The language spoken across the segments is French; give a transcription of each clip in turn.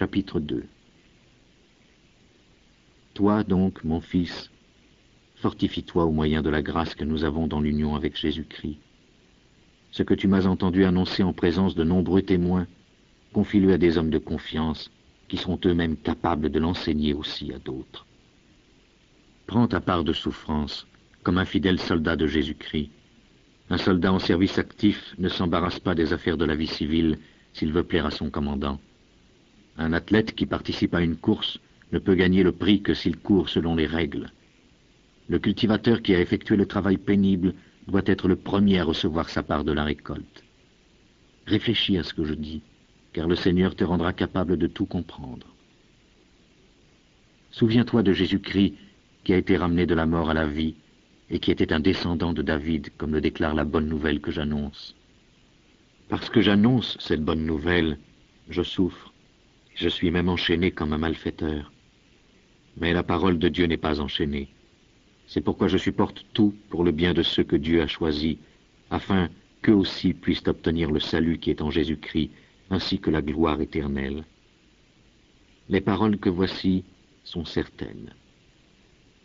Chapitre 2 Toi donc, mon fils, fortifie-toi au moyen de la grâce que nous avons dans l'union avec Jésus-Christ. Ce que tu m'as entendu annoncer en présence de nombreux témoins, confie-le à des hommes de confiance qui seront eux-mêmes capables de l'enseigner aussi à d'autres. Prends ta part de souffrance comme un fidèle soldat de Jésus-Christ. Un soldat en service actif ne s'embarrasse pas des affaires de la vie civile s'il veut plaire à son commandant. Un athlète qui participe à une course ne peut gagner le prix que s'il court selon les règles. Le cultivateur qui a effectué le travail pénible doit être le premier à recevoir sa part de la récolte. Réfléchis à ce que je dis, car le Seigneur te rendra capable de tout comprendre. Souviens-toi de Jésus-Christ qui a été ramené de la mort à la vie et qui était un descendant de David, comme le déclare la bonne nouvelle que j'annonce. Parce que j'annonce cette bonne nouvelle, je souffre, je suis même enchaîné comme un malfaiteur. Mais la parole de Dieu n'est pas enchaînée. C'est pourquoi je supporte tout pour le bien de ceux que Dieu a choisis, afin qu'eux aussi puissent obtenir le salut qui est en Jésus-Christ, ainsi que la gloire éternelle. Les paroles que voici sont certaines.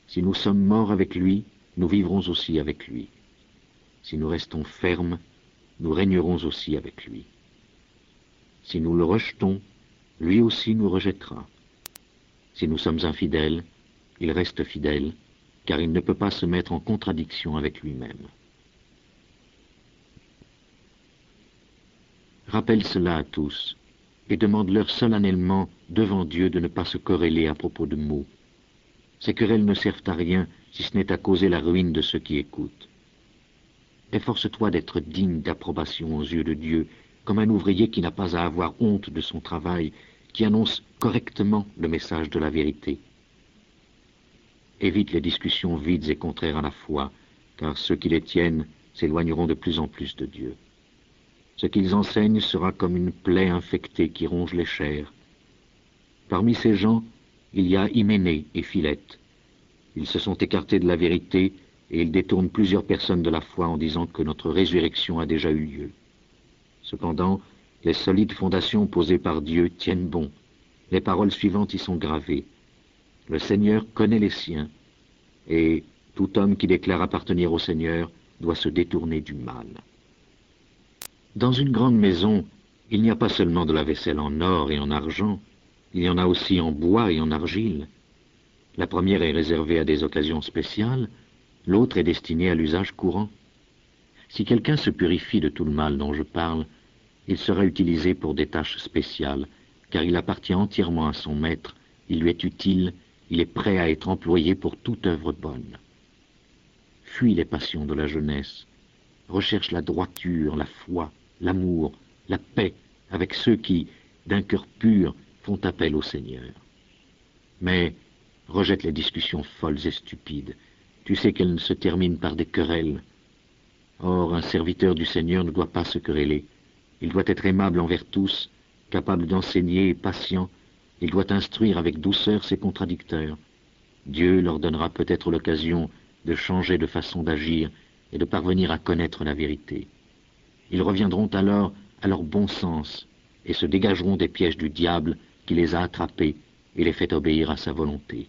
Si nous sommes morts avec lui, nous vivrons aussi avec lui. Si nous restons fermes, nous régnerons aussi avec lui. Si nous le rejetons, lui aussi nous rejettera. Si nous sommes infidèles, il reste fidèle, car il ne peut pas se mettre en contradiction avec lui-même. Rappelle cela à tous, et demande-leur solennellement devant Dieu de ne pas se corréler à propos de mots. Ces querelles ne servent à rien si ce n'est à causer la ruine de ceux qui écoutent. Efforce-toi d'être digne d'approbation aux yeux de Dieu, comme un ouvrier qui n'a pas à avoir honte de son travail, qui annonce correctement le message de la vérité. Évite les discussions vides et contraires à la foi, car ceux qui les tiennent s'éloigneront de plus en plus de Dieu. Ce qu'ils enseignent sera comme une plaie infectée qui ronge les chairs. Parmi ces gens, il y a Hyménée et Philette. Ils se sont écartés de la vérité et ils détournent plusieurs personnes de la foi en disant que notre résurrection a déjà eu lieu. Cependant, les solides fondations posées par Dieu tiennent bon. Les paroles suivantes y sont gravées. Le Seigneur connaît les siens, et tout homme qui déclare appartenir au Seigneur doit se détourner du mal. Dans une grande maison, il n'y a pas seulement de la vaisselle en or et en argent, il y en a aussi en bois et en argile. La première est réservée à des occasions spéciales, l'autre est destinée à l'usage courant. Si quelqu'un se purifie de tout le mal dont je parle, il sera utilisé pour des tâches spéciales, car il appartient entièrement à son maître, il lui est utile il est prêt à être employé pour toute œuvre bonne. Fuis les passions de la jeunesse, recherche la droiture, la foi, l'amour, la paix avec ceux qui, d'un cœur pur, font appel au Seigneur. Mais rejette les discussions folles et stupides. Tu sais qu'elles ne se terminent par des querelles. Or, un serviteur du Seigneur ne doit pas se quereller. Il doit être aimable envers tous, capable d'enseigner et patient, il doit instruire avec douceur ses contradicteurs. Dieu leur donnera peut-être l'occasion de changer de façon d'agir et de parvenir à connaître la vérité. Ils reviendront alors à leur bon sens et se dégageront des pièges du diable qui les a attrapés et les fait obéir à sa volonté.